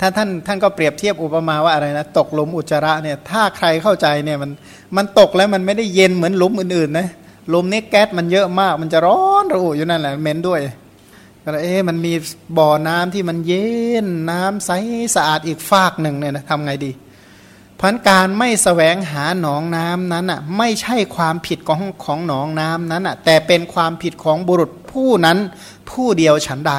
ถ้าท่านท่านก็เปรียบเทียบอุปมาว่าอะไรนะตกหลุมอุจจาระเนี่ยถ้าใครเข้าใจเนี่ยมันมันตกแล้วมันไม่ได้เย็นเหมือนหลุมอื่นๆนะหลุมนี้แก๊สมันเยอะมาก มันจะร้อนระอุอยู่นั่นแหละเหม็นด้วยก็เลยเอ๊ะมันมีบ่อน้ำที่มันเย็นน้ำใสสะอาดอีกฟากหนึ่งเนี่ยนะทำไงดี พันการไม่สแสวงหาหนองน้ำนั้นอะไม่ใช่ความผิดของของหนองน้ำนั้นอะแต่เป็นความผิดของบุรุษผู้นั้นผู้เดียวฉันใด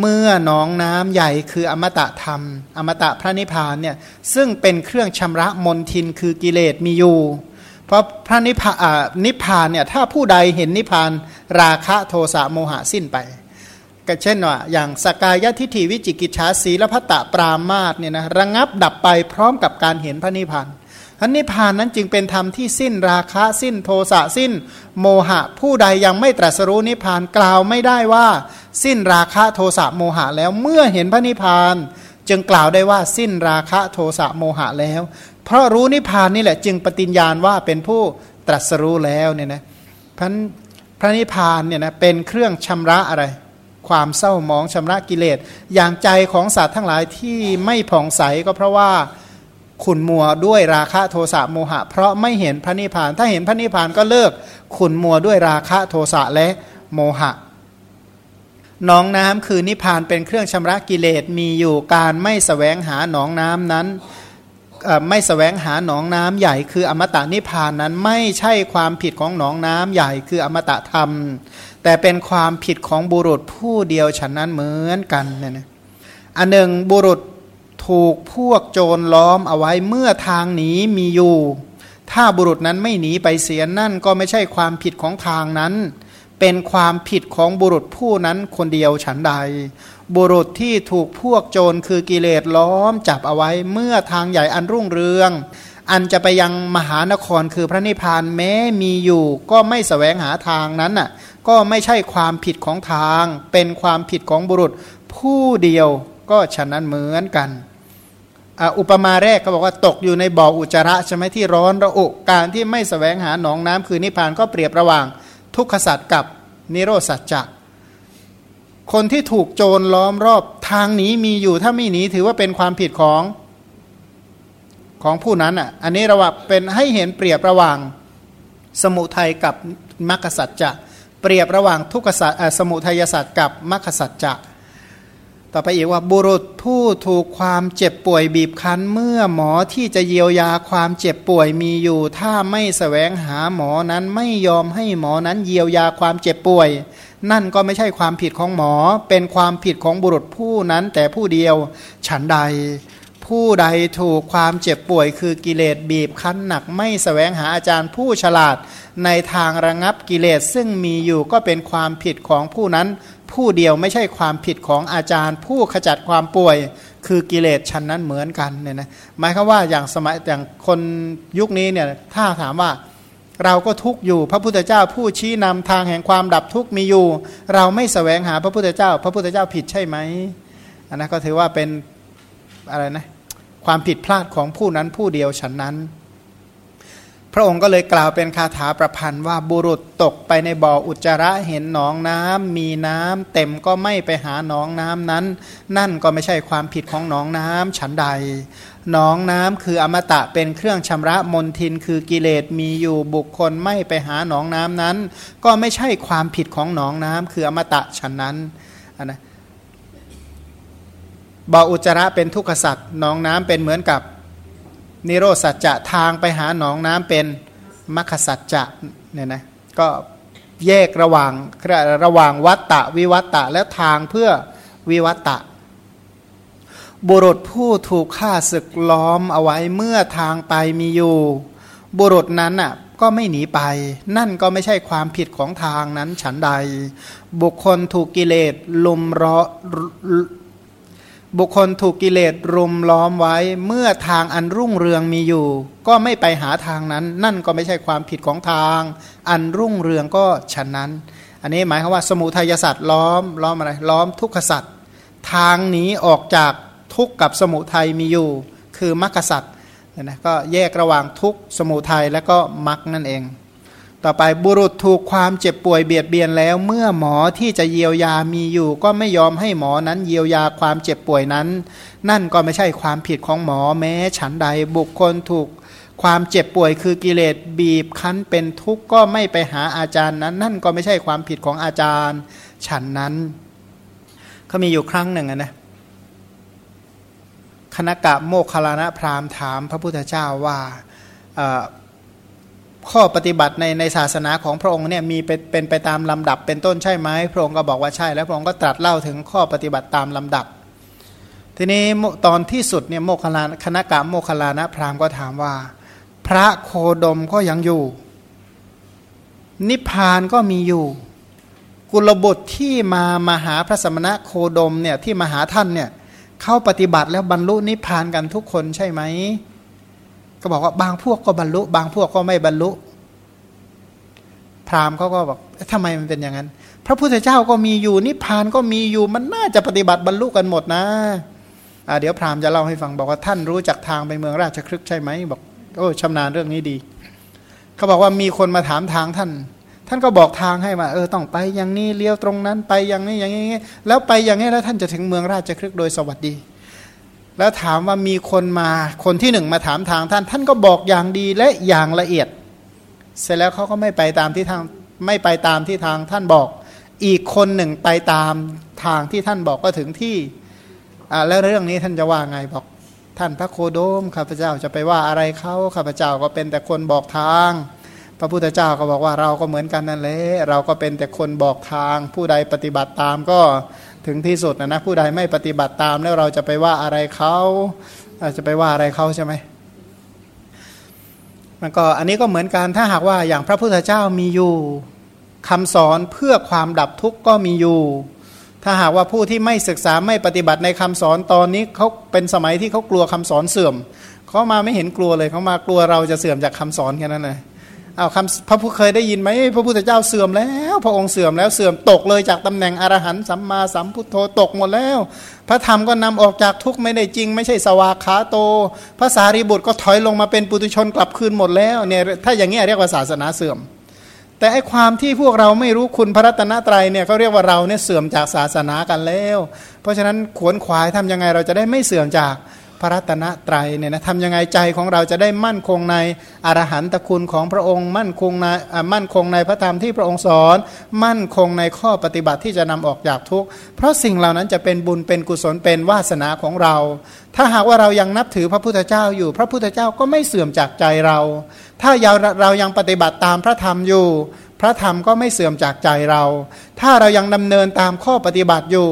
เมื่อหนองน้ำใหญ่คืออมตะธรรม อมตะพระนิพพานเนี่ยซึ่งเป็นเครื่องชำระมนทินคือกิเลสมีอยู่เพราะพระนิพพานนิพพานเนี่ยถ้าผู้ใดเห็นนิพพานราคะโทสะโมหะสิ้นไป ก็เช่นว่าอย่างสกายทิฐิวิจิกิจฉาสีและพัตตปรามาสเนี่ยนะระงับดับไปพร้อมกับการเห็นพระนิพพานอันนิพพานนั้นจึงเป็นธรรมที่สิ้นราคะสิ้นโทสะสิ้น โมหะผู้ใดยังไม่ตรัสรู้นิพพานกล่าวไม่ได้ว่า สิ้นราคะโทสะโมหะแล้วเมื่อเห็นพระนิพพาน จึงกล่าวได้ว่าสิ้นราคะโทสะโมหะแล้ว เพราะรู้นิพพานนี่แหละจึงปฏิญญาณว่าเป็นผู้ตรัสรู้แล้วเนี่ยนะพระพระนิพพานเนี่ยนะเป็นเครื่องชำระอะไร ความเศร้ามองชำระกิเลส อย่างใจของสัตว์ทั้งหลายที่ไม่ผ่องใสก็เพราะว่าขุนมัวด้วยราคะโทสะโมหะ เพราะไม่เห็นพระนิพพาน ถ้าเห็นพระนิพพานก็เลิกขุนมัวด้วยราคะโทสะและโมหะน้องน้ำคือนิพพานเป็นเครื่องชำระกิเลสมีอยู่การไม่สแสวงหาหนองน้ำนั้น ไม่สแสวงหาหนองน้ำใหญ่คืออมตะนิพานนั้นไม่ใช่ความผิดของหนองน้ำใหญ่คืออมตะธรรม แต่เป็นความผิดของบุรุษผู้เดียวฉันนั้นเหมือนกันเนี่ยนะอันหนึ่งบุรุษถูกพวกโจรล้อมเอาไว้เมื่อทางหนีมีอยู่ ถ้าบุรุษนั้นไม่หนีไปเสียนั่นก็ไม่ใช่ความผิดของทางนั้น เป็นความผิดของบุรุษผู้นั้นคนเดียวฉันใด บุรุษที่ถูกพวกโจรคือกิเลสล้อมจับเอาไว้เมื่อทางใหญ่อันรุ่งเรือง อันจะไปยังมหานครคือพระนิพพานแม้มีอยู่ ก็ไม่สแสวงหาทางนั้นน่ะก็ไม่ใช่ความผิดของทาง เป็นความผิดของบุรุษผู้เดียวก็ฉะนั้นเหมือนกันอุปมาแรกก็บอกว่าตกอยู่ในบ่ออุจจาระใช่ไหมที่ร้อนระอุการที่ไม่สแสวงหาหนองน้ำคือนิพพานก็เปรียบระหว่าง ทุกขสัตว์กับนิโรสัจจ คนที่ถูกโจรล้อมรอบทางหนีมีอยู่ถ้าไม่หนีถือว่าเป็นความผิดของของผู้นั้นอะ อันนี้ราว่าเป็นให้เห็นเปรียบระหว่างสมุทัยกับมรรคสัจจะ เปรียบระหว่างทุกขสัตสมุทัยสัตว์กับมรรคสัจจะ ต่อไปอีกว่าบุรุษผู้ถูกความเจ็บป่วยบีบคั้น เมื่อหมอที่จะเยียวยาความเจ็บป่วยมีอยู่ ถ้าไม่สแสวงหาหมอนั้นไม่ยอมให้หมอนั้นเยียวยาความเจ็บป่วย นั่นก็ไม่ใช่ความผิดของหมอ เป็นความผิดของบุรุษผู้นั้นแต่ผู้เดียว ฉันใด ผู้ใดถูกความเจ็บป่วยคือกิเลสบีบคั้นหนักไม่สแสวงหาอาจารย์ผู้ฉลาดในทางระงับกิเลสซึ่งมีอยู่ก็เป็นความผิดของผู้นั้น ผู้เดียวไม่ใช่ความผิดของอาจารย์ ผู้ขจัดความป่วยคือกิเลสชั้นนั้นเหมือนกันเนี่ยนะหมายคือว่าอย่างสมัยอย่างคนยุคนี้เนี่ยถ้าถามว่า เราก็ทุกอยู่ พระพุทธเจ้าผู้ชี้นำทางแห่งความดับทุกมีอยู่ เราไม่สแสวงหาพระพุทธเจ้า พระพุทธเจ้าผิดใช่ไหมอันนั้นก็ถือว่าเป็นอะไรนะความผิดพลาดของผู้นั้นผู้เดียวฉันนั้น พระองค์ก็เลยกล่าวเป็นคาถาประพันธ์ว่าบุรุษตกไปในบ่ออุจจาระเห็นหนองน้ำมีน้ำเต็มก็ไม่ไปหาหนองน้ำนั้น นั่นก็ไม่ใช่ความผิดของหนองน้ำฉันใด หนองน้ำคืออมตะเป็นเครื่องชำระมนทินคือกิเลสมีอยู่บุคคลไม่ไปหาหนองน้ำนั้น ก็ไม่ใช่ความผิดของหนองน้ำคืออมตะฉันนั้นนะบ่ออุจระเป็นทุกขสัตว์หนองน้ำเป็นเหมือนกับนิโรสัจจะทางไปหาหนองน้ำเป็นมัคสัจจะเนี่ยนะก็แยกระหว่างระหว่างวัตตะวิวัตตะและทางเพื่อวิวัตตะ บุรุษผู้ถูกฆ่าศึกล้อมเอาไว้เมื่อทางไปมีอยู่ บุรุษนั้นอะก็ไม่หนีไป นั่นก็ไม่ใช่ความผิดของทางนั้นฉันใด บุคคลถูกกิเลสลุมร้อบุคคลถูกกิเลสรุมล้อมไว้ เมื่อทางอันรุ่งเรืองมีอยู่ ก็ไม่ไปหาทางนั้น นั่นก็ไม่ใช่ความผิดของทาง อันรุ่งเรืองก็ฉะนั้น อันนี้หมายความว่าสมุทัยสัตว์ล้อมล้อมอะไรล้อมทุกขสัตว์ทางหนีออกจาก ทุกข์กับสมุทัยมีอยู่ คือมรรคสัตว์นะก็แยกระหว่างทุกข์สมุทัยและก็มรรคนั่นเอง ต่อไปบุรุษถูกความเจ็บป่วยเบียดเบียนแล้ว เมื่อหมอที่จะเยียวยามีอยู่ ก็ไม่ยอมให้หมอนั้นเยียวยาความเจ็บป่วยนั้น นั่นก็ไม่ใช่ความผิดของหมอแม้ ฉันใดบุคคลถูกความเจ็บป่วยคือกิเลสบีบคั้นเป็นทุกข์ก็ไม่ไปหาอาจารย์นั้น นั่นก็ไม่ใช่ความผิดของอาจารย์ ฉันนั้นเขามีอยู่ครั้งหนึ่งนะ คณกะโมคคลานะพราหมณ์ถามพระพุทธเจ้าว่าข้อปฏิบัติในในศาสนาของพระองค์เนี่ยมีเป็นเป็นไปตามลำดับเป็นต้นใช่ไหมพระองค์ก็บอกว่าใช่ แล้วพระองค์ก็ตรัสเล่าถึงข้อปฏิบัติตามลำดับ ทีนี้ตอนที่สุดเนี่ยโมคลานคณกะโมคลานะพราหมณ์ก็ถามว่า พระโคดมก็ยังอยู่ นิพพานก็มีอยู่ กุลบุตรที่มามาหาพระสมณะโคดมเนี่ยที่มาหาท่านเนี่ย เข้าปฏิบัติแล้วบรรลุนิพพานกันทุกคนใช่ไหม ก็บอกว่าบางพวกก็บรรลุ บางพวกก็ไม่บรรลุ พราหมณ์เขาก็บอกทำไมมันเป็นอย่างนั้น พระพุทธเจ้าก็มีอยู่นิพพานก็มีอยู่มันน่าจะปฏิบัติบรรลุกันหมดนะะเดี๋ยวพราหมณ์จะเล่าให้ฟังบอกว่าท่านรู้จักทางไปเมืองราชครึกใช่ไหมบอกโอ้ชำนาญเรื่องนี้ดี เขาบอกว่ามีคนมาถามทางท่าน ท่านก็บอกทางให้มาเออต้องไปอย่างนี้เลี้ยวตรงนั้นไปอย่างนี้อย่างนี้แล้วไปอย่างนี้แล้วท่านจะถึงเมืองราชครึกโดยสวัสดี แล้วถามว่ามีคนมาคนที่หนึ่งมาถามทางท่าน ท่านก็บอกอย่างดีและอย่างละเอียด เสร็จแล้วเขาก็ไม่ไปตามที่ทางไม่ไปตามที่ทางท่านบอก อีกคนหนึ่งไปตามทางที่ท่านบอกก็ถึงที่อ่าแล้วเรื่องนี้ท่านจะว่าไงบอก ท่านพระโคโดมข้าพเจ้าจะไปว่าอะไรเขาข้าพเจ้าก็เป็นแต่คนบอกทาง พระพุทธเจ้าก็บอกว่าเราก็เหมือนกันนั่นแหละเราก็เป็นแต่คนบอกทาง ผู้ใดปฏิบัติตามก็ถึงที่สุดนะนะผู้ใดไม่ปฏิบัติตามแล้วเราจะไปว่าอะไรเขาจะไปว่าอะไรเขาใช่ไหมมันก็อันนี้ก็เหมือนกันถ้าหากว่าอย่างพระพุทธเจ้ามีอยู่คำสอนเพื่อความดับทุกข์ก็มีอยู่ ถ้าหากว่าผู้ที่ไม่ศึกษาไม่ปฏิบัติในคำสอนตอนนี้เขาเป็นสมัยที่เขากลัวคำสอนเสื่อมเขามาไม่เห็นกลัวเลยเขามากลัวเราจะเสื่อมจากคำสอนแค่นั้นเลย เอาคำพระผู้เคยได้ยินไหมพระพุทธเจ้าเสื่อมแล้ว พระองค์เสื่อมแล้วเสื่อมตกเลยจากตำแหน่งอรหันต์สัมมาสัมพุทโธตกหมดแล้ว พระธรรมก็นำออกจากทุกไม่ได้จริง ไม่ใช่สวากขาโตพระสารีบุตรก็ถอยลงมาเป็นปุถุชนกลับคืนหมดแล้วเนี่ยถ้าอย่างนี้เรียกว่าศาสนาเสื่อม แต่ไอความที่พวกเราไม่รู้คุณพระรัตนตรัยเนี่ยเขาเรียกว่าเราเนี่ยเสื่อมจากศาสนากันแล้ว เพราะฉะนั้นขวนขวายทำยังไงเราจะได้ไม่เสื่อมจาก พระรัตนตรัยเนี่ยนะทำยังไงใจของเราจะได้มั่นคงในอรหันตคุณของพระองค์ มั่นคงในมั่นคงในพระธรรมที่พระองค์สอน มั่นคงในข้อปฏิบัติที่จะนำออกจากทุกข์เพราะสิ่งเหล่านั้นจะเป็นบุญเป็นกุศลเป็นวาสนาของเรา ถ้าหากว่าเรายังนับถือพระพุทธเจ้าอยู่ พระพุทธเจ้าก็ไม่เสื่อมจากใจเรา ถ้าเรายังปฏิบัติตามพระธรรมอยู่ พระธรรมก็ไม่เสื่อมจากใจเรา ถ้าเรายังดำเนินตามข้อปฏิบัติอยู่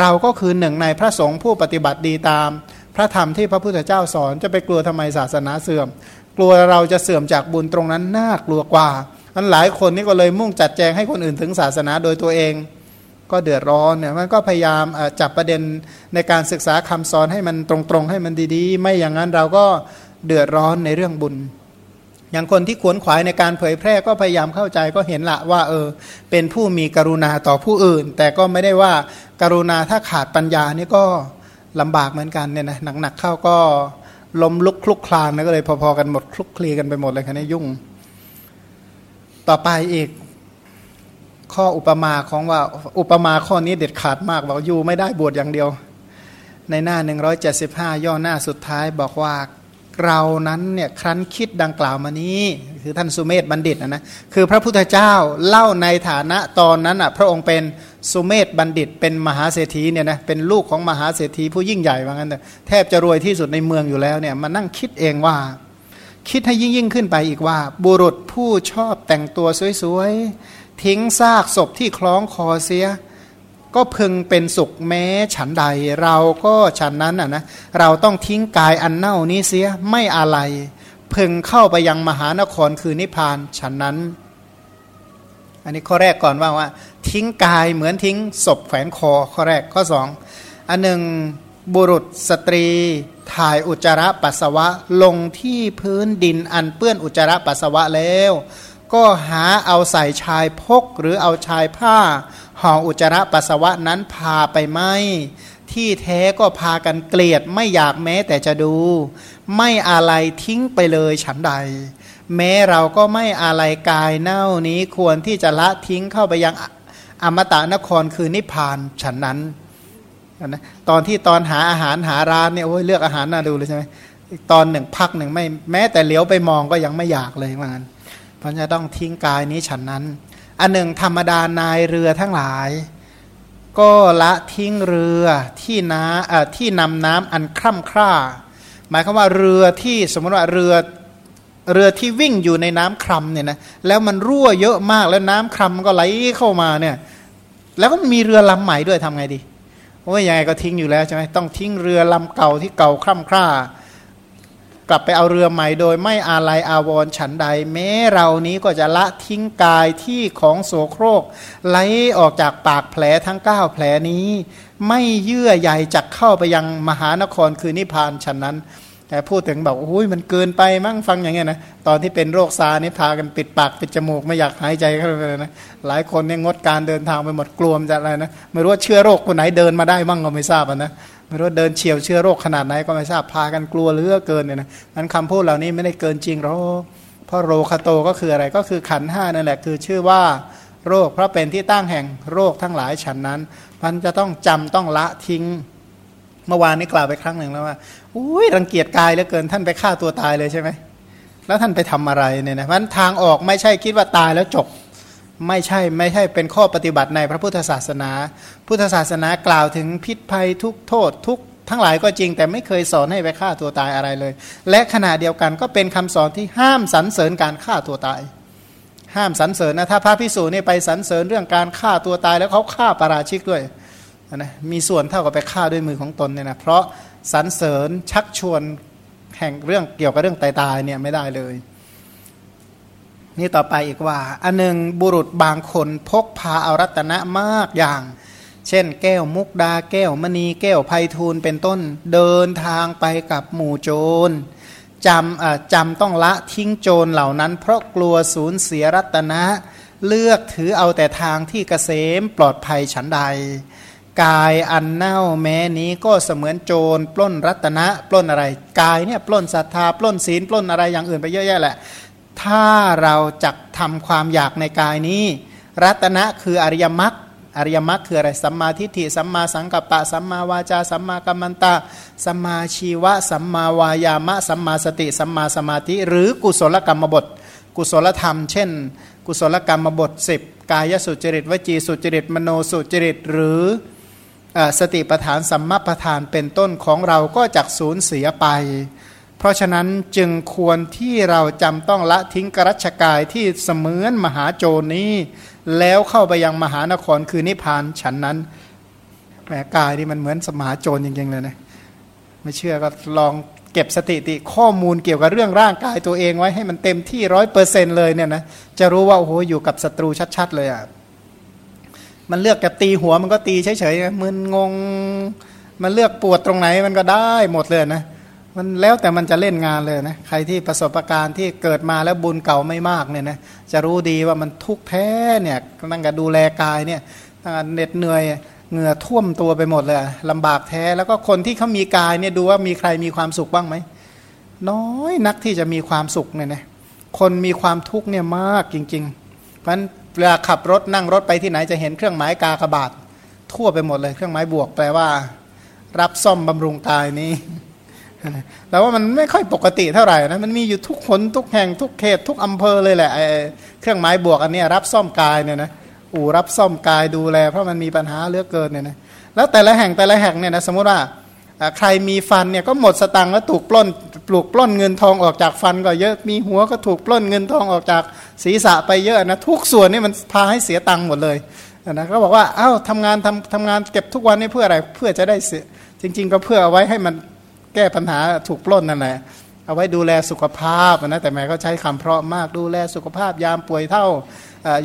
เราก็คือหนึ่งในพระสงฆ์ผู้ปฏิบัติดีตาม พระธรรมที่พระพุทธเจ้าสอนจะไปกลัวทำไมศาสนาเสื่อม กลัวเราจะเสื่อมจากบุญตรงนั้นน่ากลัวกว่าอันหลายคนนี่ก็เลยมุ่งจัดแจงให้คนอื่นถึงศาสนาโดยตัวเอง ก็เดือดร้อนเนี่ยมันก็พยายามจับประเด็นในการศึกษาคำสอนให้มันตรงๆ ให้มันดีๆ ไม่อย่างนั้นเราก็เดือดร้อนในเรื่องบุญ อย่างคนที่ขวนขวายในการเผยแพร่ก็พยายามเข้าใจก็เห็นละว่าเออเป็นผู้มีกรุณาต่อผู้อื่น แต่ก็ไม่ได้ว่าการุณาถ้าขาดปัญญานี่ก็ ลำบากเหมือนกันเนี่ยนะหนักๆเข้าก็ล้มลุกคลุกคลานนะก็เลยพอๆกันหมดคลุกคลีกันไปหมดเลยคันนี้ยุ่ง ต่อไปอีก ข้ออุปมาของว่าอุปมาข้อนี้เด็ดขาดมากบอกอยู่ไม่ได้บวชอย่างเดียว ในหน้า 175 ย่อหน้าสุดท้ายบอกว่าเรานั้นเนี่ยครั้นคิดดังกล่าวมานี้ คือท่านสุเมธบัณฑิตนะนะคือพระพุทธเจ้าเล่าในฐานะตอนนั้นอะพระองค์เป็น สุเมธบัณฑิตเป็นมหาเศรษฐีเนี่ยนะเป็นลูกของมหาเศรษฐีผู้ยิ่งใหญ่ว่างั้นแทบจะรวยที่สุดในเมืองอยู่แล้วเนี่ยมานั่งคิดเองว่า คิดให้ยิ่งยิ่งขึ้นไปอีกว่า บุรุษผู้ชอบแต่งตัวสวยๆ ทิ้งซากศพที่คล้องคอเสีย ก็พึงเป็นสุขแม้ฉันใด เราก็ฉันนั้นอะนะเราต้องทิ้งกายอันเน่านี้เสียไม่อะไรพึงเข้าไปยังมหานครคือนิพพานฉันนั้น อันนี้ข้อแรกก่อนว่าว่า ทิ้งกายเหมือนทิ้งศพแขวนคอข้อแรกข้อสองอันหนึ่งบุรุษสตรี ถ่ายอุจจาระปัสสาวะลงที่พื้นดินอันเปื้อนอุจจาระปัสสาวะแล้ว ก็หาเอาใส่ชายพกหรือเอาชายผ้าห่ออุจจาระปัสสาวะนั้นพาไปไหมที่แท้ก็พากันเกลียดไม่อยากแม้แต่จะดู ไม่อะไรทิ้งไปเลยฉันใด แม้เราก็ไม่อะไรกายเน่านี้ควรที่จะละทิ้งเข้าไปยัง อมตะนครคือนิพพานฉันนั้นนะตอนที่ตอนหาอาหารหาร้านเนี่ยโอ้ยเลือกอาหารน่าดูเลยใช่ไหมตอนหนึ่งพักหนึ่งไม่แม้แต่เหลียวไปมองก็ยังไม่อยากเลยว่างั้นเพราะจะต้องทิ้งกายนี้ฉันนั้น อันหนึ่งธรรมดานายเรือทั้งหลาย ก็ละทิ้งเรือที่น้าที่นำน้ำอันคร่ำคร่า หมายความว่าเรือที่สมมติว่าเรือเรือที่วิ่งอยู่ในน้ำคร่ำเนี่ยนะแล้วมันรั่วเยอะมากแล้วน้ำคร่ำก็ไหลเข้ามาเนี่ย แล้วก็มีเรือลำใหม่ด้วยทำไงดีโอ้ยยังไงก็ทิ้งอยู่แล้วใช่ไหมต้องทิ้งเรือลำเก่าที่เก่าคร่ำคร่ากลับไปเอาเรือใหม่โดยไม่อาลัยอาวรฉันใด แม้เรานี้ก็จะละทิ้งกายที่ของโสโครกไหลออกจากปากแผลทั้ง9แผลนี้ ไม่เยื่อใยจักเข้าไปยังมหานครคือนิพพานฉันนั้น แต่พูดถึงบอกโอ้ยมันเกินไปมั้งฟังอย่างเงี้ยนะตอนที่เป็นโรคซานี่พากันปิดปากปิดจมูกไม่อยากหายใจเข้าไปเลยนะหลายคนเนี่ยงดการเดินทางไปหมดกลัวมจะอะไรนะไม่รู้ว่าเชื้อโรคคนไหนเดินมาได้บ้างก็ไม่ทราบนะไม่รู้เดินเฉียวเชื้อโรคขนาดไหนก็ไม่ทราบพากันกลัวเหลือเกินเนี่ยนะนั้นคำพูดเหล่านี้ไม่ได้เกินจริงหรอกเพราะโรคาโตก็คืออะไรก็คือขันห้านั่นแหละคือชื่อว่าโรคเพราะเป็นที่ตั้งแห่งโรคทั้งหลายฉันนั้น มันจะต้องจำต้องละทิ้งเมื่อวานนี้กล่าวไปครั้งหนึ่งแล้วว่า อุ้ยรังเกียจกายเหลือเกินท่านไปฆ่าตัวตายเลยใช่ไหมแล้วท่านไปทำอะไรเนี่ยนะมันทางออกไม่ใช่คิดว่าตายแล้วจบ ไม่ใช่ไม่ใช่เป็นข้อปฏิบัติในพระพุทธศาสนา พุทธศาสนากล่าวถึงพิษภัยทุกโทษทุกทั้งหลายก็จริง แต่ไม่เคยสอนให้ไปฆ่าตัวตายอะไรเลย และขณะเดียวกันก็เป็นคำสอนที่ห้ามสรรเสริญการฆ่าตัวตาย ห้ามสรรเสริญนะถ้าพระพิสูจน์นี่ไปสรรเสริญเรื่องการฆ่าตัวตายแล้วเขาฆ่าปราชิกด้วยนะมีส่วนเท่ากับไปฆ่าด้วยมือของตนเนี่ยนะเพราะ สรรเสริญชักชวนแห่งเรื่องเกี่ยวกับเรื่องตายตายเนี่ยไม่ได้เลย นี่ต่อไปอีกว่า อันหนึ่งบุรุษบางคนพกพาเอารัตนะมากอย่าง เช่น แก้วมุกดาแก้วมณีแก้วไพทูลเป็นต้นเดินทางไปกับหมู่โจรจำจำต้องละทิ้งโจรเหล่านั้น เพราะกลัวสูญเสียรัตนะ เลือกถือเอาแต่ทางที่เกษมปลอดภัยฉันใด กายอันเน่าแม้นี้ก็เสมือนโจรปล้นรัตนะปล้นอะไร กายเนี่ยปล้นศรัทธาปล้นศีลปล้นอะไรอย่างอื่นไปเยอะแยะแหละ ถ้าเราจักทำความอยากในกายนี้ รัตนะคืออริยมรรคอริยมรรคคืออะไรสัมมาทิฏฐิสัมมาสังกัปปะสัมมาวาจาสัมมากัมมันตะสัมมาชีวะสัมมาวายามะสัมมาสติสัมมาสมาธิ หรือกุศลกรรมบท กุศลธรรม เช่น กุศลกรรมบท 10 กายสุจริตวจีสุจริตมโนสุจริตหรือ สติปทานสัมมาปทานเป็นต้นของเราก็จักสูญเสียไป เพราะฉะนั้นจึงควรที่เราจำต้องละทิ้งกรัชกายที่เสมือนมหาโจรนี้ แล้วเข้าไปยังมหานครคือนิพพานฉันนั้นแหมกายนี่มันเหมือนสมหาโจรจริงๆเลยนะไม่เชื่อก็ลองเก็บสติติข้อมูลเกี่ยวกับเรื่องร่างกายตัวเองไว้ให้มันเต็มที่ร้อยเปอร์เซ็นเลยเนี่ยนะจะรู้ว่าโอ้โหอยู่กับศัตรูชัด ๆ เลยอะ่ะ มันเลือกจะตีหัวมันก็ตีเฉยๆมึนงง มันเลือกปวดตรงไหนมันก็ได้หมดเลยนะมันแล้วแต่มันจะเล่นงานเลยนะใครที่ประสบะการณ์ที่เกิดมาแล้วบุญเก่าไม่มากเนี่ยนะจะรู้ดีว่ามันทุกข์แท้เนี่ยตั้งแต่ดูแลกายเนี่ยเหน็ดเหนื่อยเหงื่อท่วมตัวไปหมดเลยลำบากแท้แล้วก็คนที่เขามีกายเนี่ยดูว่ามีใครมีความสุขบ้างไหมน้อยนักที่จะมีความสุขเนี่ยนะคนมีความทุกข์เนี่ยมากจริงๆเพราะฉะนั้น เวลาขับรถนั่งรถไปที่ไหนจะเห็นเครื่องหมายกากบาท ทั่วไปหมดเลยเครื่องหมายบวกแปลว่า รับซ่อมบำรุงกายนี้แต่ว่ามันไม่ค่อยปกติเท่าไหร่นะมันมีอยู่ทุกคนทุกแห่งทุกเขตทุกอำเภอเลยแหละเครื่องไม้บวกอันนี้รับซ่อมกายเนี่ยนะอู่รับซ่อมกายดูแล เพราะมันมีปัญหาเลือกเกินเนี่ยนะแล้วแต่ละแห่งแต่ละแห่งเนี่ยนะสมมติว่าใครมีฟันเนี่ยก็หมดสตังค์แล้วถูกปล้น ปลูกปล้นเงินทองออกจากฟันก็เยอะ มีหัวก็ถูกปล้นเงินทองออกจากศีรษะไปเยอะนะทุกส่วนนี่มันพาให้เสียตังค์หมดเลยนะเขาบอกว่าเอ้าทำงานทำทำงานเก็บทุกวันนี่เพื่ออะไรเพื่อจะได้เสียจริง ๆ ก็เพื่อเอาไว้ให้มันแก้ปัญหาถูกปล้นนั่นแหละเอาไว้ดูแลสุขภาพนะแต่แม่ก็ใช้คำเพราะมากดูแลสุขภาพยามป่วยเท่า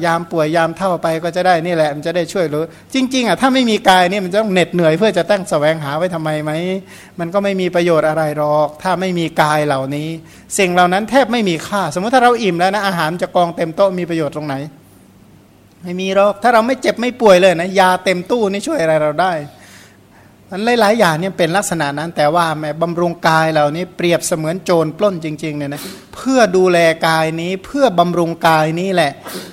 ยามป่วยยามเท่าไปก็จะได้นี่แหละมันจะได้ช่วยหรือจริงๆอะถ้าไม่มีกายนี่มันจะต้องเหน็ดเหนื่อยเพื่อจะตั้งแสวงหาไว้ทำไมไหมมันก็ไม่มีประโยชน์อะไรหรอก ถ้าไม่มีกายเหล่านี้ สิ่งเหล่านั้นแทบไม่มีค่า สมมติถ้าเราอิ่มแล้วนะอาหารจะกองเต็มโต๊ะมีประโยชน์ตรงไหน ไม่มีหรอกถ้าเราไม่เจ็บไม่ป่วยเลยนะยาเต็มตู้นี่ช่วยอะไรเราได้ มันหลายๆอย่างเนี่ยเป็นลักษณะนั้น แต่ว่าแม่บำรุงกายเหล่านี้เปรียบเสมือนโจรปล้นจริงๆเนี่ยนะเพื่อดูแลกายนี้เพื่อบำรุงกายนี้แหละ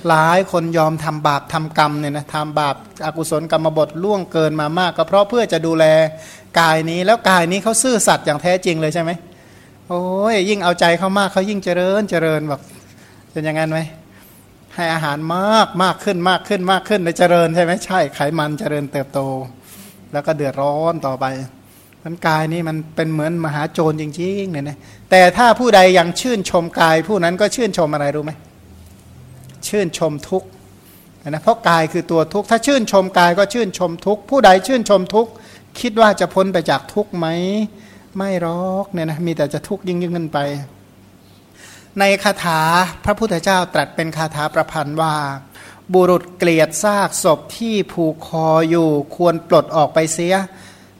หลายคนยอมทำบาปทำกรรมเนี่ยนะทำบาปอากุศลกรรมบทล่วงเกินมามาก ก็เพราะเพื่อจะดูแลกายนี้ แล้วกายนี้เขาซื่อสัตย์อย่างแท้จริงเลยใช่ไหมโอ้ยยิ่งเอาใจเขามากเขายิ่งเจริญเจริญแบบเป็นอย่างนั้นไหมให้อาหารมากมากขึ้นมากขึ้นมากขึ้นเลยเจริญใช่ไหมใช่ไขมันเจริญเติบโต แล้วก็เดือดร้อนต่อไปมันกายนี้มันเป็นเหมือนมหาโจรจริงๆเนี่ยนะแต่ถ้าผู้ใดยังชื่นชมกาย ผู้นั้นก็ชื่นชมอะไรรู้ไหมชื่นชมทุกนะเพราะกายคือตัวทุกถ้าชื่นชมกายก็ชื่นชมทุกผู้ใดชื่นชมทุกคิดว่าจะพ้นไปจากทุกไหมไม่รอกเนี่ยนะมีแต่จะทุกยิ่งยิ่งขึ้นไป ในคาถาพระพุทธเจ้าตรัสเป็นคาถาประพันธ์ว่า บุรุษเกลียดซากศพที่ผูกคออยู่ควรปลดออกไปเสีย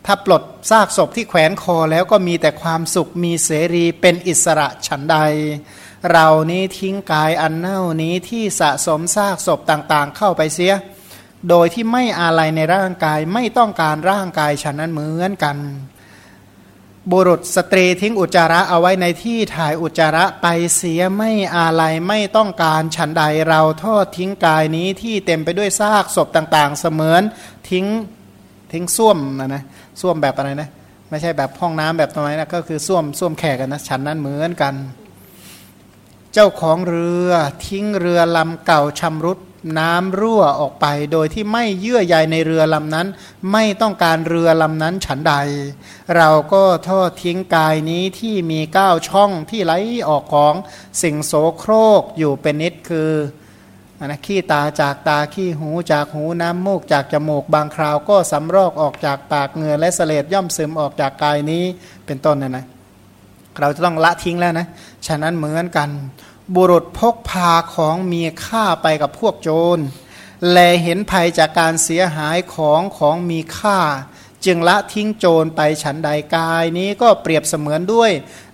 ถ้าปลดซากศพที่แขวนคอแล้วก็มีแต่ความสุขมีเสรีเป็นอิสระฉันใด เรานี้ทิ้งกายอันเน่านี้ที่สะสมซากศพต่างๆ เข้าไปเสีย โดยที่ไม่อะไรในร่างกายไม่ต้องการร่างกายฉันนั้นเหมือนกัน บุรุษสตรีทิ้งอุจจาระเอาไว้ในที่ถ่ายอุจจาระไปเสียไม่อาลัยไม่ต้องการฉันใดเราทอดทิ้งกายนี้ที่เต็มไปด้วยซากศพต่างๆ เสมือนทิ้งทิ้งส้วมนะนะส้วมแบบอะไรนะ ไม่ใช่แบบห้องน้ำแบบตรงไหนนะก็คือส้วมส้วมแขกกันนะฉันนั้นเหมือนกัน เจ้าของเรือทิ้งเรือลำเก่าชำรุด น้ำรั่วออกไปโดยที่ไม่เยื่อใยในเรือลำนั้น ไม่ต้องการเรือลำนั้นฉันใด เราก็ทอดทิ้งกายนี้ที่มีเก้าช่องที่ไหลออกของสิ่งโสโครกอยู่เป็นนิดคือนะขี้ตาจากตาขี้หูจากหูน้ำมูกจากจมูกบางคราวก็สำรอกออกจากปากเงือและเสลดย่อมซึมออกจากกายนี้เป็นต้นนะนะเราจะต้องละทิ้งแล้วนะ ฉะนั้นเหมือนกัน บุรุษพกพาของมีค่าไปกับพวกโจร แลเห็นภัยจากการเสียหายของของมีค่า จึงละทิ้งโจรไปฉันใดกายนี้ก็เปรียบเสมือนด้วย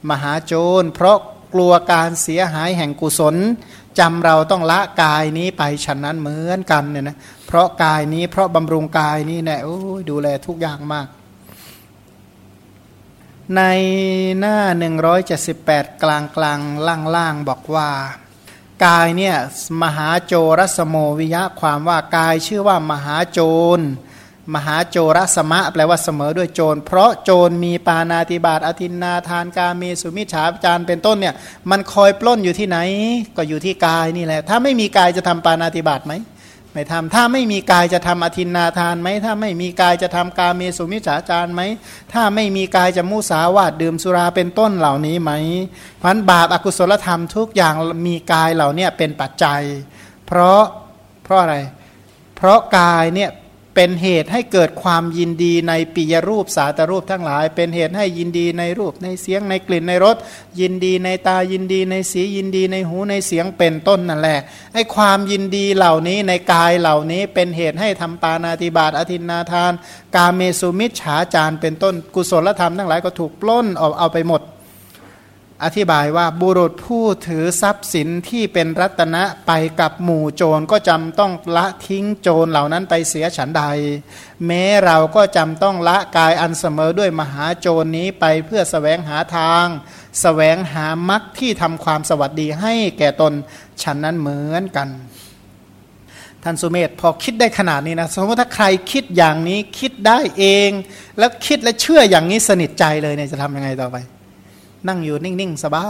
มหาโจร เพราะกลัวการเสียหายแห่งกุศลจำเราต้องละกายนี้ไปฉันนั้นเหมือนกันเนี่ยนะเพราะกายนี้เพราะบำรุงกายนี้เนี่ยโอ้ดูแลทุกอย่างมาก ในหน้า 178 กลางกลางล่างล่างบอกว่า กายเนี่ยมหาโจรสโมวิยะความว่ากายชื่อว่ามหาโจร มหาโจรสมะ แปลว่าเสมอด้วยโจร เพราะโจรมีปานาติบาตอธินนาทานกาเมสุมิฉาจารเป็นต้นเนี่ยมันคอยปล้นอยู่ที่ไหน ก็อยู่ที่กายนี่แหละ ถ้าไม่มีกายจะทำปานาติบาตไหม ไม่ทำถ้าไม่มีกายจะทำอธินนาทานไหมถ้าไม่มีกายจะทำกาเมสุมิจฉาจารไหมถ้าไม่มีกายจะมุสาวาดดื่มสุราเป็นต้นเหล่านี้ไหมพันบาปอากุศลธรรมทุกอย่างมีกายเหล่านี้เป็นปัจจัย เพราะเพราะอะไร เพราะกายเนี่ย เป็นเหตุให้เกิดความยินดีในปิยรูปสาตรูปทั้งหลาย เป็นเหตุให้ยินดีในรูปในเสียงในกลิ่นในรสยินดีในตายินดีในสียินดีในหูในเสียงเป็นต้นนั่นแหละไอ้ความยินดีเหล่านี้ในกายเหล่านี้เป็นเหตุให้ทำปานาติบาตอธินนาทาน กาเมสุมิชฉาจารเป็นต้นกุศลธรรมทั้งหลายก็ถูกปล้นออกเอาไปหมด อธิบายว่าบุรุษผู้ถือทรัพย์สินที่เป็นรัตนะไปกับหมู่โจรก็จำต้องละทิ้งโจรเหล่านั้นไปเสียฉันใด แม้เราก็จำต้องละกายอันเสมอด้วยมหาโจรนี้ไปเพื่อสแสวงหาทางสแสวงหามรรคที่ทำความสวัสดีให้แก่ตนฉันนั้นเหมือนกัน ท่านสุเมธพอคิดได้ขนาดนี้นะสมมติถ้าใครคิดอย่างนี้คิดได้เอง แล้วคิดและเชื่ออย่างนี้สนิทใจเลยเนี่ยจะทำยังไงต่อไป นั่งอยู่นิ่ง ๆ สบา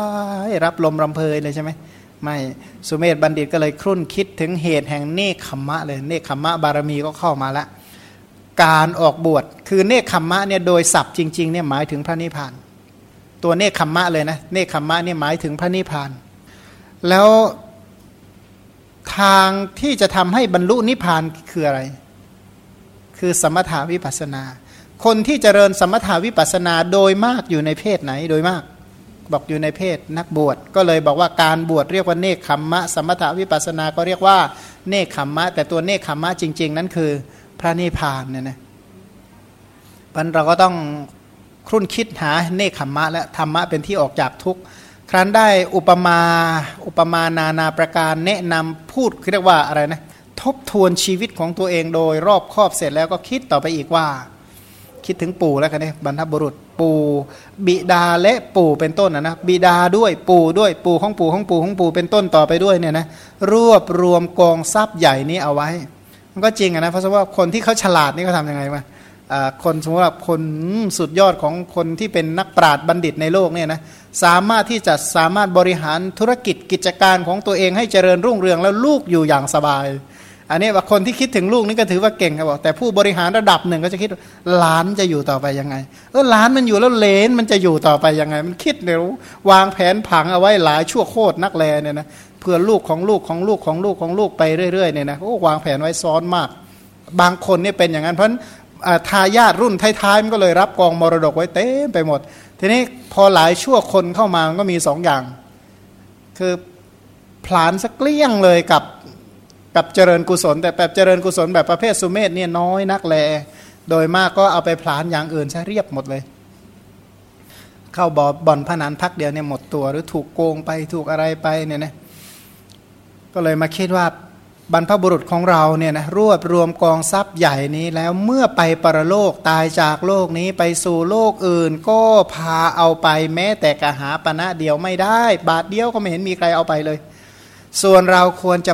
ย รับลมรำเพยเลยใช่ไหมไม่สุเมธบัณฑิตก็เลยครุ่นคิดถึงเหตุแห่งเนคขมมะเลยเนคขมมะบารมีก็เข้ามาล้วการออกบวชคือเนคขมมะเนี่ยโดยศัพท์จริงๆเนี่ยหมายถึงพระนิพพาน ตัวเนคขมมะเลยนะเนคขมมะเนี่ยหมายถึงพระนิพพาน แล้วทางที่จะทำให้บรรลุนิพพานคืออะไร คือสมถาวิปัสนา คนที่เจริญสมถาวิปัสนาโดยมากอยู่ในเพศไหนโดยมาก บอกอยู่ในเพศนักบวชก็เลยบอกว่าการบวชเรียกว่าเนคขมมะ สมถาวิปัสนาก็เรียกว่าเนคขมมะ แต่ตัวเนคขมมะจริง ๆ นั้นคือพระนิพพานเนี่ยนะมันเราก็ต้องครุ่นคิดหาเนคขมมะและธรรมะเป็นที่ออกจากทุกข์ครั้นได้อุปมาอุปมานานาประการแนะนำพูดเรียกว่าอะไรนะทบทวนชีวิตของตัวเองโดยรอบครอบเสร็จแล้วก็คิดต่อไปอีกว่า คิดถึงปู่แล้วกันเนี่ยบรรพบุรุษ ปู่บิดาและปู่เป็นต้นนะนะบิดาด้วยปู่ด้วยปู่ของปู่ของปู่ของปู่เป็นต้นต่อไปด้วยเนี่ยนะรวบรวมกองทรัพย์ใหญ่นี้เอาไว้ มันก็จริงนะเพราะว่าคนที่เขาฉลาดนี่เขาทำยังไงมาคนสมมติว่าคนสุดยอดของคนที่เป็นนักปราชญ์บัณฑิตในโลกเนี่ยนะสามารถที่จะสามารถบริหารธุรกิจกิจการของตัวเองให้เจริญรุ่งเรืองแล้วลูกอยู่อย่างสบาย อันนี้ว่าคนที่คิดถึงลูกนี่ก็ถือว่าเก่งครับบอกแต่ผู้บริหารระดับหนึ่งก็จะคิดหลานจะอยู่ต่อไปยังไงเออหลานมันอยู่แล้วเลนมันจะอยู่ต่อไปยังไง มันคิดเดี๋ยววางแผนผังเอาไว้หลายชั่วโคตรนักแลเนี่ยนะเพื่อลูกของลูกของลูกของลูกของลูกไปเรื่อยๆเนี่ยนะโอ้วางแผนไว้ซ้อนมาก บางคนเนี่ยเป็นอย่างนั้นเพราะทายาทรุ่นท้ายๆมันก็เลยรับกองมรดกไว้เต็มไปหมด ทีนี้พอหลายชั่วคนเข้ามามันก็มีสองอย่าง คือผลานสักเกลี้ยงเลยกับ กับเจริญกุศล แต่แบบเจริญกุศลแบบประเภทสุเมธเนี่ยน้อยนักแล โดยมากก็เอาไปพลานอย่างอื่นใช้เรียบหมดเลย เข้าบอบ่อนพนันพักเดียวเนี่ยหมดตัวหรือถูกโกงไปถูกอะไรไปเนี่ยนะก็เลยมาคิดว่าบรรพบุรุษของเราเนี่ยนะรวบรวมกองทรัพย์ใหญ่นี้แล้วเมื่อไปปรโลกตายจากโลกนี้ไปสู่โลกอื่น ก็พาเอาไปแม้แต่กะหาปณะเดียวไม่ได้ บาทเดียวก็ไม่เห็นมีใครเอาไปเลย ส่วนเราควรจะ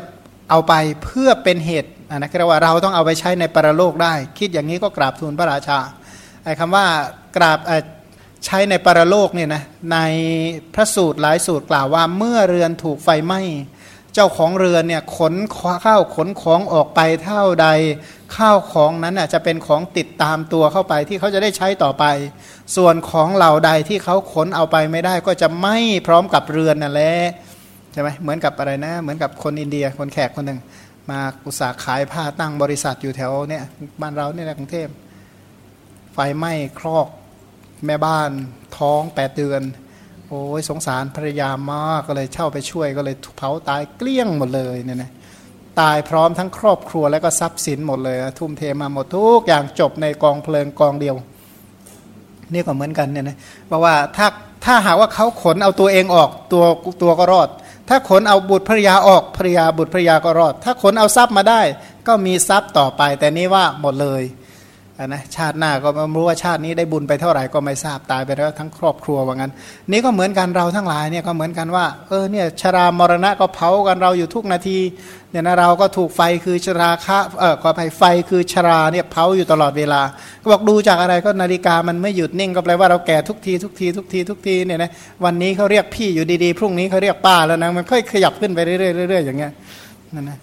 เอาไปเพื่อเป็นเหตุนะคือว่าเราต้องเอาไปใช้ในปรโลกได้ คิดอย่างนี้ก็กราบทูลพระราชาไอ้คำว่ากราบใช้ในปรโลกเนี่ยนะในพระสูตรหลายสูตรกล่าวว่าเมื่อเรือนถูกไฟไหม้เจ้าของเรือนเนี่ยขนข้าวขนของออกไปเท่าใดข้าวของนั้นน่ะจะเป็นของติดตามตัวเข้าไปที่เขาจะได้ใช้ต่อไป ส่วนของเหล่าใดที่เขาขนเอาไปไม่ได้ก็จะไม่พร้อมกับเรือนนั่นแหละ ใช่ไหมเหมือนกับอะไรนะ เหมือนกับคนอินเดียคนแขกคนหนึ่งมาอุตสาห์ขายผ้าตั้งบริษัทอยู่แถวเนี่ยบ้านเราเนี่ยแหละกรุงเทพไฟไหม้คลอกแม่บ้านท้องแปดเดือน โอ้ยสงสารภรรยามากก็เลยเช่าไปช่วยก็เลยเผาตายเกลี้ยงหมดเลยเนี่ยนะตายพร้อมทั้งครอบครัวแล้วก็ทรัพย์สินหมดเลย ทุ่มเทมาหมดทุกอย่างจบในกองเพลิงกองเดียว นี่ก็เหมือนกันเนี่ยนะเพราะว่าถ้าถ้าหากว่าเขาขนเอาตัวเองออกตัวตัวก็รอด ถ้าขนเอาบุตรภรยาออกภรยาบุตรภรยาก็รอด ถ้าขนเอาทรัพย์มาได้ ก็มีทรัพย์ต่อไป แต่นี้ว่าหมดเลย นะชาติหน้าก็ไม่รู้ว่าชาตินี้ได้บุญไปเท่าไหร่ก็ไม่ทราบตายไปแล้วทั้งครอบครัวว่างั้น นี่ก็เหมือนกันเราทั้งหลายเนี่ยก็เหมือนกันว่าเออเนี่ยชรามรณะก็เผากันเราอยู่ทุกนาทีเนี่ยนะเราก็ถูกไฟคือชราคะเออขออภัยไฟคือชราเนี่ยเผาอยู่ตลอดเวลาก็บอกดูจากอะไรก็นาฬิกามันไม่หยุดนิ่งก็แปลว่าเราแก่ทุกทีทุกทีทุกทีทุกทีเนี่ยนะวันนี้เขาเรียกพี่อยู่ดีๆพรุ่งนี้เขาเรียกป้าแล้วนะมันค่อยขยับขึ้นไปเรื่อยๆอย่างเงี้ยนั่นนะ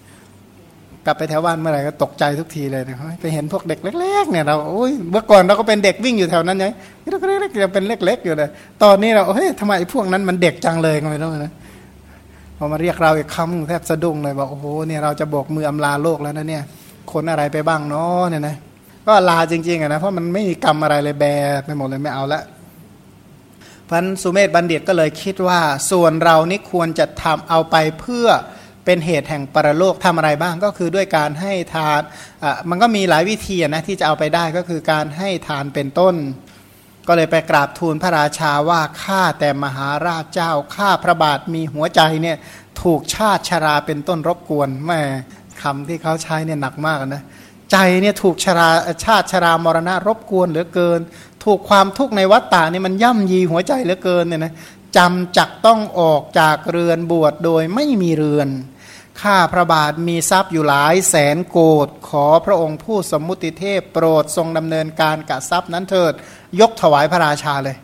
กลับไปแถวบ้านเมื่อไหร่ก็ตกใจทุกทีเลยนะไปเห็นพวกเด็กเล็กๆเนี่ยเราโอ้ยเมื่อก่อนเราก็เป็นเด็กวิ่งอยู่แถวนั้นไงเราก็เล็กๆเป็นเล็ก ๆ อยู่เลยตอนนี้เราเฮ้ยทำไมพวกนั้นมันเด็กจังเลยก็ไม่รู้นะพอมาเรียกเราอีกคำแทบสะดุ้งเลยบอกโอ้โหเนี่ยเราจะบอกมืออำลาโลกแล้วนะเนี่ยคนอะไรไปบ้างเนาะเนี่ยนะก็ลาจริงๆอะนะเพราะมันไม่มีกรรมอะไรเลยแบไปหมดเลยไม่เอาละพันสุเมธบัณฑิตก็เลยคิดว่าส่วนเรานี่ควรจะทำเอาไปเพื่อ เป็นเหตุแห่งปรโลกทำอะไรบ้างก็คือด้วยการให้ทานมันก็มีหลายวิธีนะที่จะเอาไปได้ก็คือการให้ทานเป็นต้น ก็เลยไปกราบทูลพระราชาว่าข้าแต่มหาราชเจ้าข้าพระบาทมีหัวใจเนี่ยถูกชาติชราเป็นต้นรบกวนแม่คำที่เขาใช้เนี่ยหนักมากนะใจเนี่ยถูกชราชาติชรามรณะรบกวนเหลือเกิน ถูกความทุกข์ในวัฏฏะนี่มันย่ำยีหัวใจเหลือเกินเนี่ยนะจำจักต้องออกจากเรือนบวชโดยไม่มีเรือน ข้าพระบาทมีทรัพย์อยู่หลายแสนโกดขอพระองค์ผู้สมมุติเทพโปรดทรงดำเนินการกับทรัพย์นั้นเถิด ยกถวายพระราชาเลย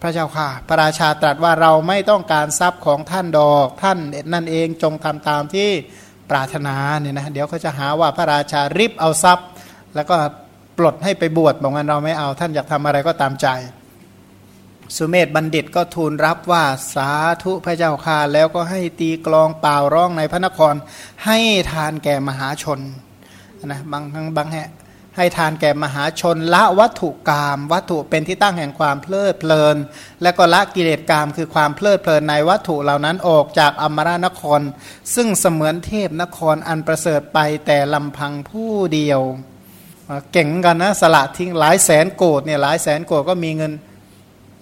พระเจ้าค่ะ พระราชาตรัสว่าเราไม่ต้องการทรัพย์ของท่านดอก ท่านนั่นเองจงทำตามที่ปรารถนาเนี่ยนะเดี๋ยวเขาจะหาว่าพระราชาริบเอาทรัพย์ แล้วก็ปลดให้ไปบวชบอกว่าเราไม่เอาท่านอยากทำอะไรก็ตามใจ สุเมธบัณฑิตก็ทูลรับว่าสาธุพระเจ้าค่ะแล้วก็ให้ตีกลองเปล่าร้องในพระนคร ให้ทานแก่มหาชนนะบางครั้งบางแห่ให้ทานแก่มหาชนละวัตถุกรรมวัตถุเป็นที่ตั้งแห่งความเพลิดเพลิน และก็ละกิเลสกรรมคือความเพลิดเพลินในวัตถุเหล่านั้นออกจากอมรานคร ซึ่งเสมือนเทพนครอันประเสริฐไปแต่ลำพังผู้เดียว เก่งกันนะสละทิ้งหลายแสนโกดเนี่ยหลายแสนโกดก็มีเงิน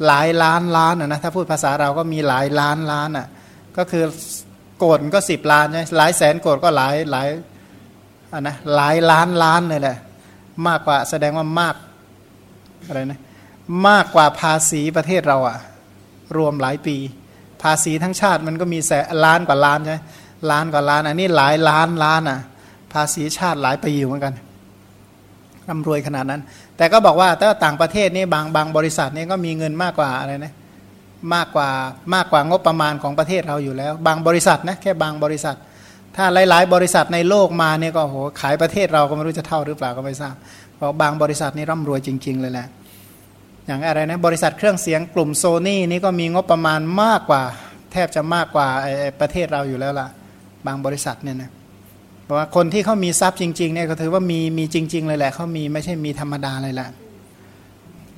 หลายล้านล้านนะถ้าพูดภาษาเราก็มีหลายล้านล้านอะก็คือโกดก็สิบล้านใช่หลายแสนโกดก็หลายหลายอะนะหลายล้านล้านเลยแหละมากกว่าแสดงว่ามากอะไรนะมากกว่าภาษีประเทศเราอะรวมหลายปี ภาษีทั้งชาติมันก็มีแสนล้านกว่าล้านใช่ล้านกว่าล้านอันนี้หลายล้านล้านอะภาษีชาติหลายปีอยู่เหมือนกันร่ำรวยขนาดนั้น แต่ก็บอกว่าแต่ต่างประเทศนี่บางบางบริษัทนี่ก็มีเงินมากกว่าอะไรนะมากกว่ามากกว่างบประมาณของประเทศเราอยู่แล้ว บางบริษัทนะแค่บางบริษัท ถ้าหลาย ๆ บริษัทในโลกมาเนี่ยก็โหขายประเทศเราก็ไม่รู้จะเท่าหรือเปล่าก็ไม่ทราบเพราะบางบริษัทนี่ร่ำรวยจริง ๆ เลยแหละอย่างอะไรนะบริษัทเครื่องเสียงกลุ่มโซนี่นี่ก็มีงบประมาณมากกว่า แทบจะมากกว่าประเทศเราอยู่แล้วล่ะ บางบริษัทเนี่ยนะเพราะ ว่าคนที่เขามีทรัพย์จริงๆเนี่ยก็ถือว่ามีมีจริง ๆ เลยแหละเขามีไม่ใช่มีธรรมดาเลยแหละ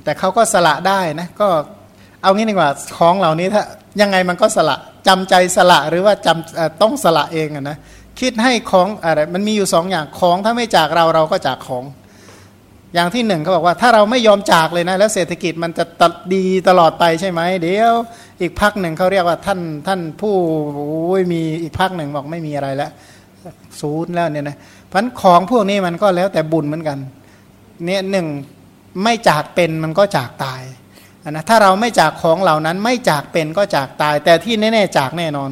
แต่เขาก็สละได้นะก็เอางี้ดีกว่าของเหล่านี้ถ้ายังไงมันก็สละจำใจสละหรือว่าจำต้องสละเองนะคิดให้ของอะไรมันมีอยู่สองอย่างของถ้าไม่จากเราเราก็จากของ อย่างที่หนึ่งเขาบอกว่าถ้าเราไม่ยอมจากเลยนะแล้วเศรษฐกิจมันจะตดีตลอดไปใช่ไหมเดี๋ยวอีกพักหนึ่งเขาเรียกว่าท่านท่านผู้มีอีกพักหนึ่งบอกไม่มีอะไรแล้ว ศูนย์แล้วเนี่ยนะพันของพวกนี้มันก็แล้วแต่บุญเหมือนกัน เนี่ยหนึ่งไม่จากเป็นมันก็จากตายนะถ้าเราไม่จากของเหล่านั้นไม่จากเป็นก็จากตาย แต่ที่แน่ๆจากแน่นอน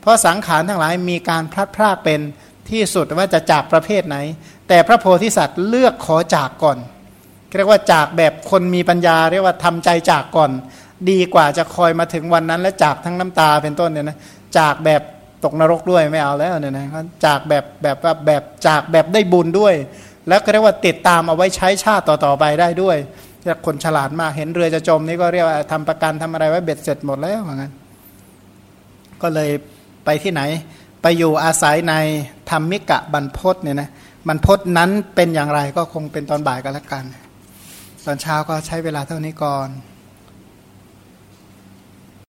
เพราะสังขารทั้งหลายมีการพลัดพรากเป็นที่สุดว่าจะจากประเภทไหน แต่พระโพธิสัตว์เลือกขอจากก่อนเรียกว่าจากแบบคนมีปัญญาเรียกว่าทำใจจากก่อน ดีกว่าจะคอยมาถึงวันนั้น และจากทั้งน้ำตาเป็นต้นเนี่ยนะจากแบบ ตกนรกด้วยไม่เอาแล้วเนี่ยนะจากแบบแบบแบบจากแบบได้บุญด้วย แล้วก็เรียกว่าติดตามเอาไว้ใช้ชาติต่อๆไปได้ด้วยคนฉลาดมากเห็นเรือจะจมนี่ก็เรียกว่าทำประกันทำอะไรไว้เบ็ดเสร็จหมดแล้วเหมือนกันก็เลยไปที่ไหน ไปอยู่อาศัยในธรรมิกะบรรพศเนี่ยนะบรรพศนั้นเป็นอย่างไรก็คงเป็นตอนบ่ายกันแล้วกัน ตอนเช้าก็ใช้เวลาเท่านี้ก่อน